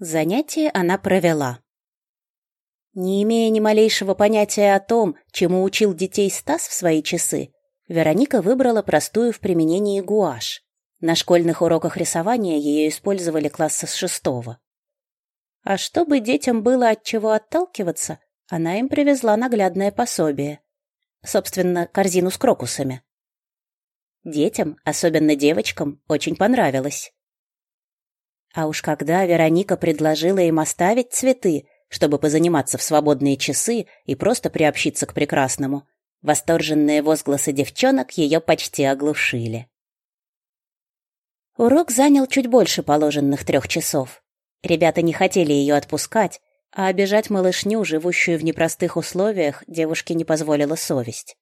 Занятие она провела. Не имея ни малейшего понятия о том, чему учил детей Стас в свои часы, Вероника выбрала простую в применении гуашь. На школьных уроках рисования ее использовали класса с шестого. А чтобы детям было от чего отталкиваться, она им привезла наглядное пособие. Собственно, корзину с крокусами. Детям, особенно девочкам, очень понравилось. А уж когда Вероника предложила им оставить цветы, чтобы позаниматься в свободные часы и просто приобщиться к прекрасному, восторженные возгласы девчонок ее почти оглушили. Урок занял чуть больше положенных трех часов. Ребята не хотели ее отпускать, а обижать малышню, живущую в непростых условиях, девушке не позволила совесть.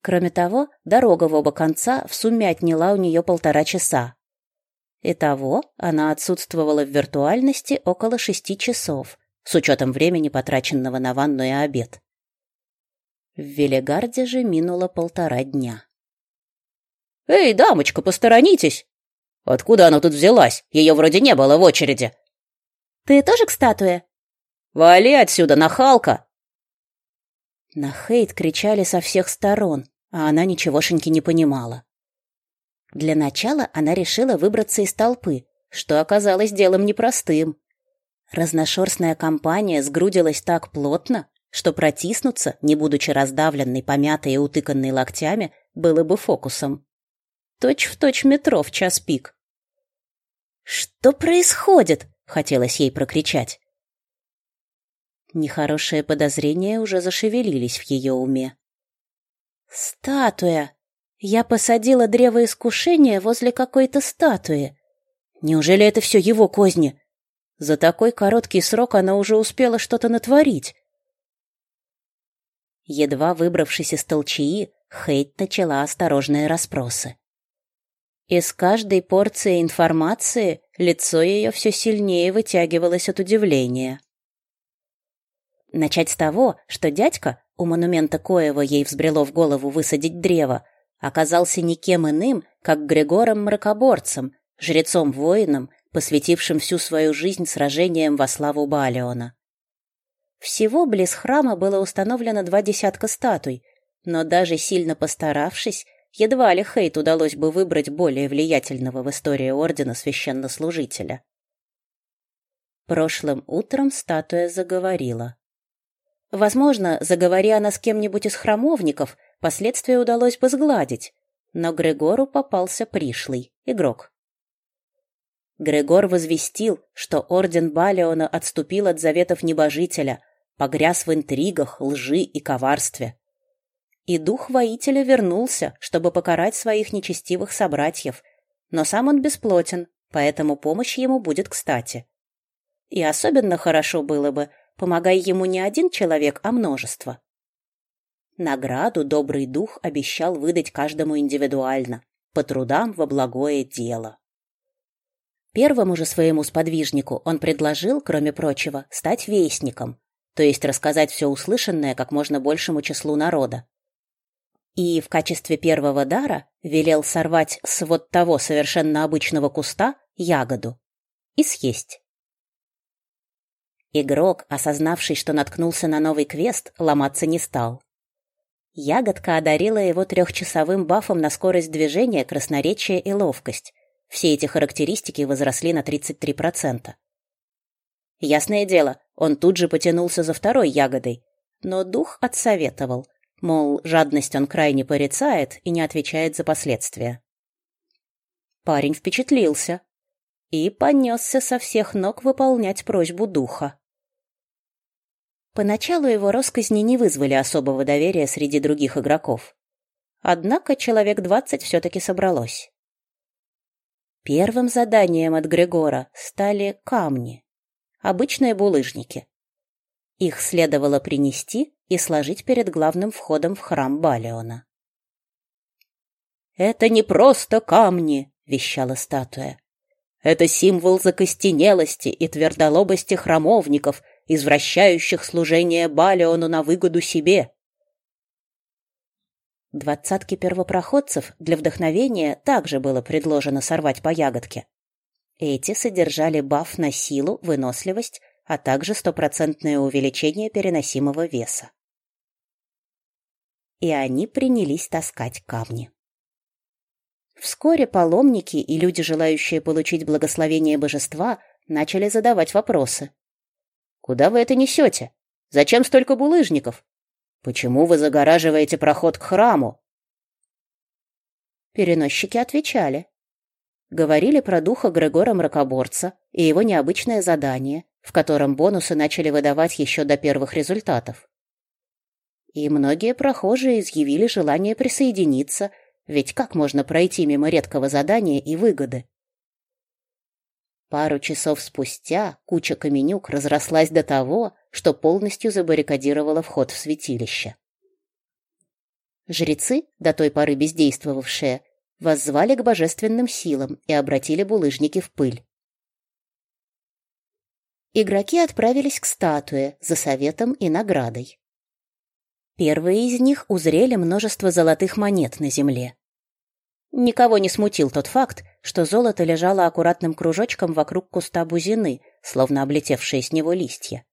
Кроме того, дорога в оба конца в сумме отняла у нее полтора часа, Итого она отсутствовала в виртуальности около шести часов, с учетом времени, потраченного на ванну и обед. В Велегарде же минуло полтора дня. «Эй, дамочка, посторонитесь!» «Откуда она тут взялась? Ее вроде не было в очереди!» «Ты тоже к статуе?» «Вали отсюда, нахалка!» На Хейт кричали со всех сторон, а она ничегошеньки не понимала. Для начала она решила выбраться из толпы, что оказалось делом непростым. Разношерстная компания сгрудилась так плотно, что протиснуться, не будучи раздавленной, помятой и утыканной локтями, было бы фокусом. Точь в точь метро в час пик. «Что происходит?» — хотелось ей прокричать. Нехорошие подозрения уже зашевелились в ее уме. «Статуя!» Я посадила древо искушения возле какой-то статуи. Неужели это все его козни? За такой короткий срок она уже успела что-то натворить. Едва выбравшись из толчаи, Хейт начала осторожные расспросы. Из каждой порции информации лицо ее все сильнее вытягивалось от удивления. Начать с того, что дядька, у монумента Коева ей взбрело в голову высадить древо, оказался никем иным, как Григором Мракоборцем, жрецом-воином, посвятившим всю свою жизнь сражениям во славу Балиона. Всего близ храма было установлено два десятка статуй, но даже сильно постаравшись, едва ли Хейт удалось бы выбрать более влиятельного в истории Ордена священнослужителя. Прошлым утром статуя заговорила. Возможно, заговори она с кем-нибудь из храмовников, Последствия удалось бы сгладить, но Грегору попался пришлый игрок. Грегор возвестил, что орден Балиона отступил от заветов небожителя, погряз в интригах, лжи и коварстве. И дух воителя вернулся, чтобы покарать своих нечестивых собратьев, но сам он бесплотен, поэтому помощь ему будет кстати. И особенно хорошо было бы, помогай ему не один человек, а множество. Награду добрый дух обещал выдать каждому индивидуально, по трудам во благое дело. Первому же своему сподвижнику он предложил, кроме прочего, стать вестником, то есть рассказать все услышанное как можно большему числу народа. И в качестве первого дара велел сорвать с вот того совершенно обычного куста ягоду и съесть. Игрок, осознавший, что наткнулся на новый квест, ломаться не стал. Ягодка одарила его трехчасовым бафом на скорость движения, красноречие и ловкость. Все эти характеристики возросли на 33%. Ясное дело, он тут же потянулся за второй ягодой, но дух отсоветовал, мол, жадность он крайне порицает и не отвечает за последствия. Парень впечатлился и понесся со всех ног выполнять просьбу духа. Поначалу его росказни не вызвали особого доверия среди других игроков. Однако человек двадцать все-таки собралось. Первым заданием от Григора стали камни, обычные булыжники. Их следовало принести и сложить перед главным входом в храм Балиона. «Это не просто камни», — вещала статуя. «Это символ закостенелости и твердолобости храмовников, извращающих служение Балиону на выгоду себе. Двадцатки первопроходцев для вдохновения также было предложено сорвать по ягодке. Эти содержали баф на силу, выносливость, а также стопроцентное увеличение переносимого веса. И они принялись таскать камни. Вскоре паломники и люди, желающие получить благословение божества, начали задавать вопросы. «Куда вы это несете? Зачем столько булыжников? Почему вы загораживаете проход к храму?» Переносчики отвечали. Говорили про духа Грегора Мракоборца и его необычное задание, в котором бонусы начали выдавать еще до первых результатов. И многие прохожие изъявили желание присоединиться, ведь как можно пройти мимо редкого задания и выгоды? Пару часов спустя куча каменюк разрослась до того, что полностью забаррикадировала вход в святилище. Жрецы, до той поры бездействовавшие, воззвали к божественным силам и обратили булыжники в пыль. Игроки отправились к статуе за советом и наградой. Первые из них узрели множество золотых монет на земле. Никого не смутил тот факт, что золото лежало аккуратным кружочком вокруг куста бузины, словно облетевшие с него листья.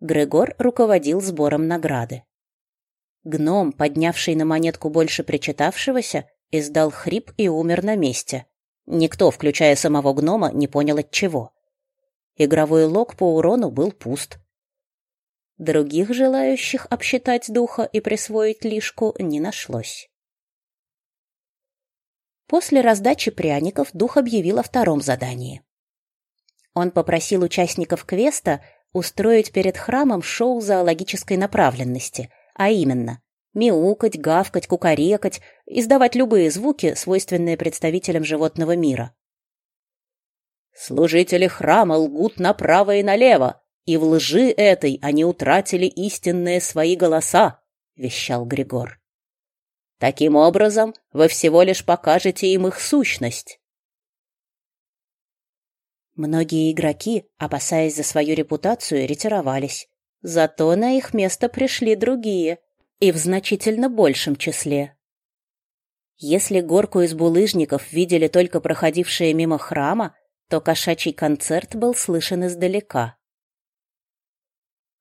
Грегор руководил сбором награды. Гном, поднявший на монетку больше причитавшегося, издал хрип и умер на месте. Никто, включая самого гнома, не понял от чего. Игровой лог по урону был пуст. Других желающих обсчитать духа и присвоить лишку не нашлось. После раздачи пряников дух объявил о втором задании. Он попросил участников квеста устроить перед храмом шоу зоологической направленности, а именно мяукать, гавкать, кукарекать, издавать любые звуки, свойственные представителям животного мира. «Служители храма лгут направо и налево, и в лжи этой они утратили истинные свои голоса», — вещал Григор. «Таким образом, вы всего лишь покажете им их сущность». Многие игроки, опасаясь за свою репутацию, ретировались. Зато на их место пришли другие, и в значительно большем числе. Если горку из булыжников видели только проходившие мимо храма, то кошачий концерт был слышен издалека.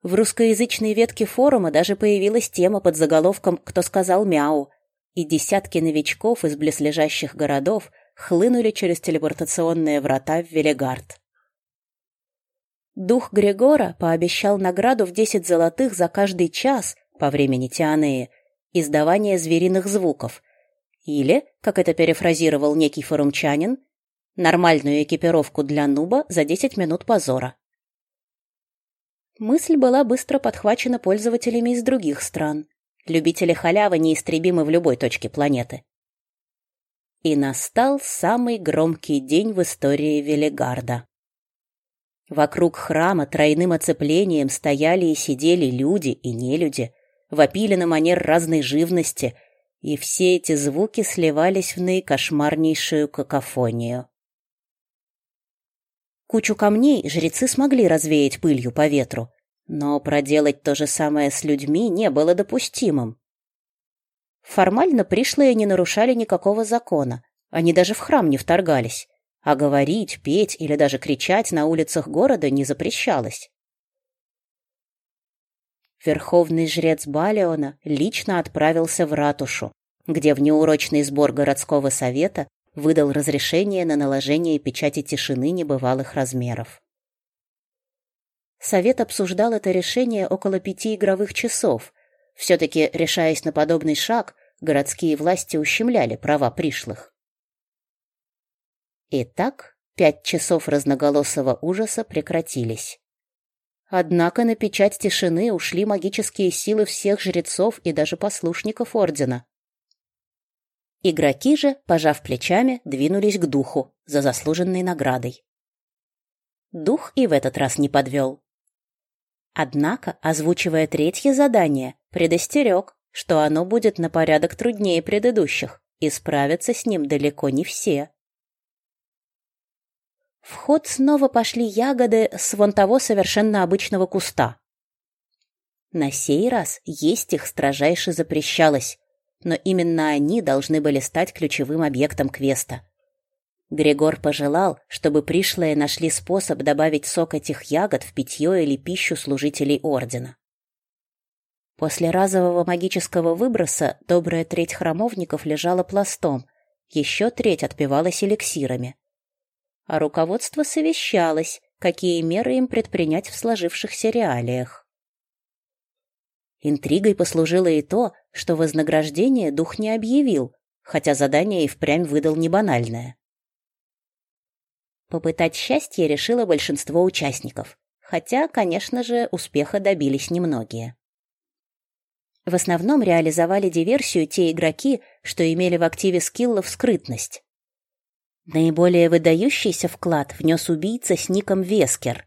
В русскоязычной ветке форума даже появилась тема под заголовком «Кто сказал мяу», и десятки новичков из близлежащих городов хлынули через телепортационные врата в Велигард. Дух Григора пообещал награду в десять золотых за каждый час по времени Тианеи издавания звериных звуков или, как это перефразировал некий форумчанин, нормальную экипировку для нуба за 10 минут позора. Мысль была быстро подхвачена пользователями из других стран. Любители халявы неистребимы в любой точке планеты. И настал самый громкий день в истории Велигарда. Вокруг храма тройным оцеплением стояли и сидели люди и нелюди, вопили на манер разной живности, и все эти звуки сливались в наикошмарнейшую какофонию. Кучу камней жрецы смогли развеять пылью по ветру, но проделать то же самое с людьми не было допустимым. Формально пришлые не нарушали никакого закона, они даже в храм не вторгались а говорить, петь или даже кричать на улицах города не запрещалось. Верховный жрец Балиона лично отправился в ратушу, где в неурочный сбор городского совета выдал разрешение на наложение печати тишины небывалых размеров. Совет обсуждал это решение около пяти игровых часов. Все-таки, решаясь на подобный шаг, городские власти ущемляли права пришлых. Итак, пять часов разноголосого ужаса прекратились. Однако на печать тишины ушли магические силы всех жрецов и даже послушников Ордена. Игроки же, пожав плечами, двинулись к духу за заслуженной наградой. Дух и в этот раз не подвел. Однако, озвучивая третье задание, предостерег, что оно будет на порядок труднее предыдущих, и справятся с ним далеко не все. В ход снова пошли ягоды с вон того совершенно обычного куста. На сей раз есть их строжайше запрещалось, но именно они должны были стать ключевым объектом квеста. Григор пожелал, чтобы пришлые нашли способ добавить сок этих ягод в питье или пищу служителей ордена. После разового магического выброса добрая треть храмовников лежала пластом, еще треть отпивалась эликсирами. А руководство совещалось, какие меры им предпринять в сложившихся реалиях. Интригой послужило и то, что вознаграждение дух не объявил, хотя задание и впрямь выдал небанальное. Попытать счастье решило большинство участников, хотя, конечно же, успеха добились немногие. В основном реализовали диверсию те игроки, что имели в активе скиллов скрытность. Наиболее выдающийся вклад внес убийца с ником Вескер.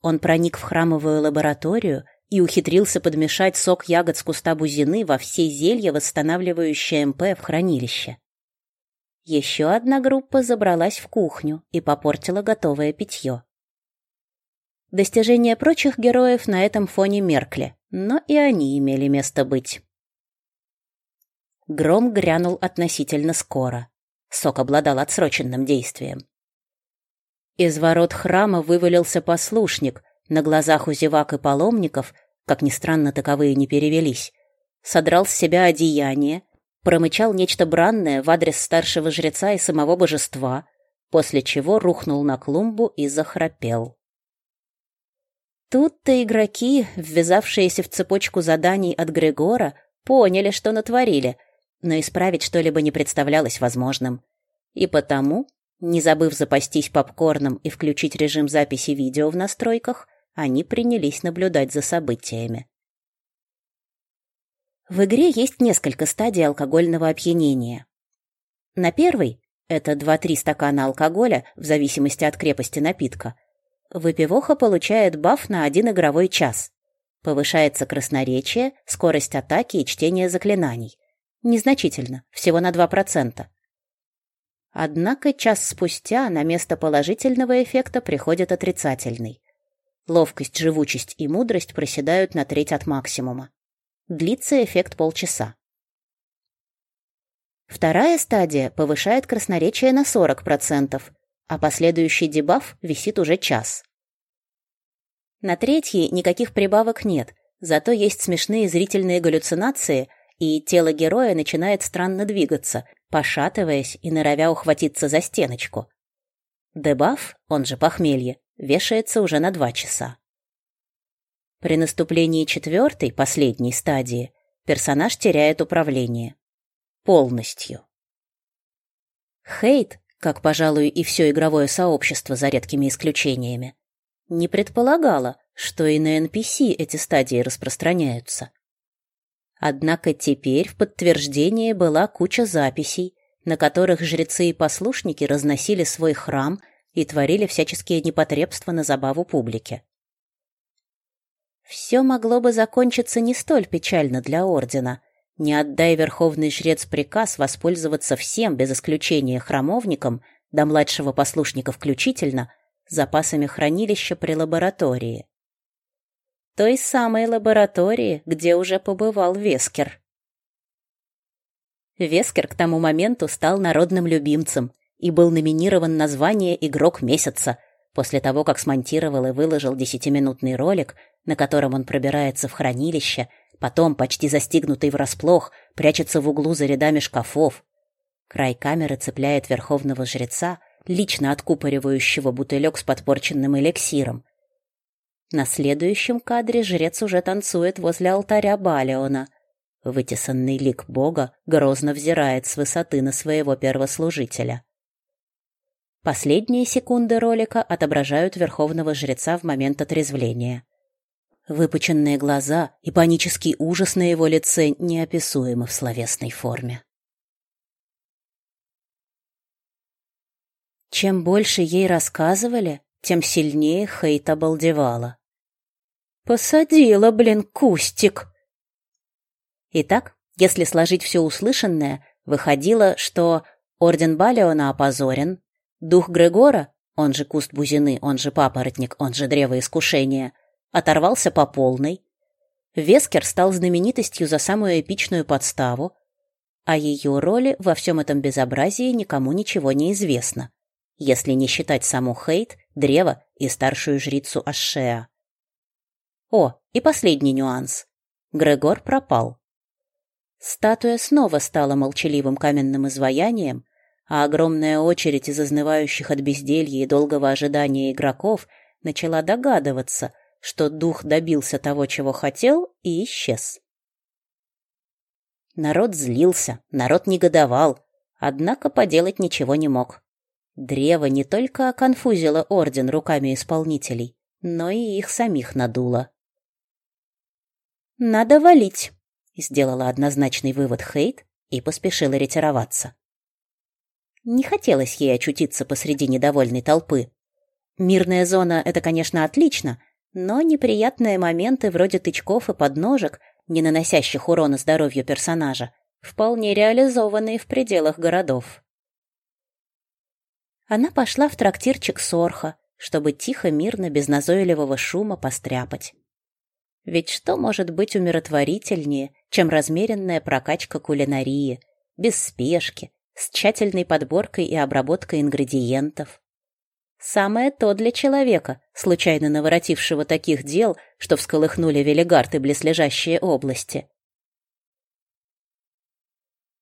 Он проник в храмовую лабораторию и ухитрился подмешать сок ягод с куста бузины во все зелья, восстанавливающие МП в хранилище. Еще одна группа забралась в кухню и попортила готовое питье. Достижения прочих героев на этом фоне меркли, но и они имели место быть. Гром грянул относительно скоро. Сок обладал отсроченным действием. Из ворот храма вывалился послушник, на глазах у зевак и паломников, как ни странно, таковые не перевелись, содрал с себя одеяние, промычал нечто бранное в адрес старшего жреца и самого божества, после чего рухнул на клумбу и захрапел. Тут-то игроки, ввязавшиеся в цепочку заданий от Григора, поняли, что натворили, но исправить что-либо не представлялось возможным. И потому, не забыв запастись попкорном и включить режим записи видео в настройках, они принялись наблюдать за событиями. В игре есть несколько стадий алкогольного опьянения. На первой, это 2-3 стакана алкоголя, в зависимости от крепости напитка, выпивоха получает баф на один игровой час. Повышается красноречие, скорость атаки и чтение заклинаний. Незначительно, всего на 2%. Однако час спустя на место положительного эффекта приходит отрицательный. Ловкость, живучесть и мудрость проседают на треть от максимума. Длится эффект полчаса. Вторая стадия повышает красноречие на 40%, а последующий дебаф висит уже час. На третьей никаких прибавок нет, зато есть смешные зрительные галлюцинации, и тело героя начинает странно двигаться, пошатываясь и норовя ухватиться за стеночку. Дебаф, он же похмелье, вешается уже на два часа. При наступлении четвертой, последней стадии, персонаж теряет управление. Полностью. Хейт, как, пожалуй, и все игровое сообщество за редкими исключениями, не предполагала, что и на NPC эти стадии распространяются. Однако теперь в подтверждение была куча записей, на которых жрецы и послушники разносили свой храм и творили всяческие непотребства на забаву публики. Все могло бы закончиться не столь печально для Ордена. Не отдай Верховный Жрец приказ воспользоваться всем, без исключения храмовникам, до младшего послушника включительно, запасами хранилища при лаборатории. Той самой лаборатории, где уже побывал Вескер. Вескер к тому моменту стал народным любимцем и был номинирован на звание «Игрок месяца», после того, как смонтировал и выложил десятиминутный ролик, на котором он пробирается в хранилище, потом, почти застигнутый врасплох, прячется в углу за рядами шкафов. Край камеры цепляет верховного жреца, лично откупоривающего бутылек с подпорченным эликсиром. На следующем кадре жрец уже танцует возле алтаря Балиона. Вытесанный лик бога грозно взирает с высоты на своего первослужителя. Последние секунды ролика отображают верховного жреца в момент отрезвления. Выпученные глаза и панический ужас на его лице неописуемы в словесной форме. Чем больше ей рассказывали, тем сильнее Хейт обалдевала. «Посадила, блин, кустик!» Итак, если сложить все услышанное, выходило, что Орден Балиона опозорен, Дух Грегора, он же куст бузины, он же папоротник, он же древо искушения, оторвался по полной. Вескер стал знаменитостью за самую эпичную подставу, а ее роли во всем этом безобразии никому ничего не известно. если не считать саму Хейт, Древо и старшую жрицу Ашеа. О, и последний нюанс. Грегор пропал. Статуя снова стала молчаливым каменным изваянием, а огромная очередь из изнывающих от безделья и долгого ожидания игроков начала догадываться, что дух добился того, чего хотел, и исчез. Народ злился, народ негодовал, однако поделать ничего не мог. Древо не только оконфузило орден руками исполнителей, но и их самих надуло. «Надо валить», — сделала однозначный вывод Хейт и поспешила ретироваться. Не хотелось ей очутиться посреди недовольной толпы. Мирная зона — это, конечно, отлично, но неприятные моменты вроде тычков и подножек, не наносящих урона здоровью персонажа, вполне реализованные в пределах городов. Она пошла в трактирчик Сорха, чтобы тихо, мирно, без назойливого шума постряпать. Ведь что может быть умиротворительнее, чем размеренная прокачка кулинарии, без спешки, с тщательной подборкой и обработкой ингредиентов? Самое то для человека, случайно наворотившего таких дел, что всколыхнули Велигард и близлежащие области.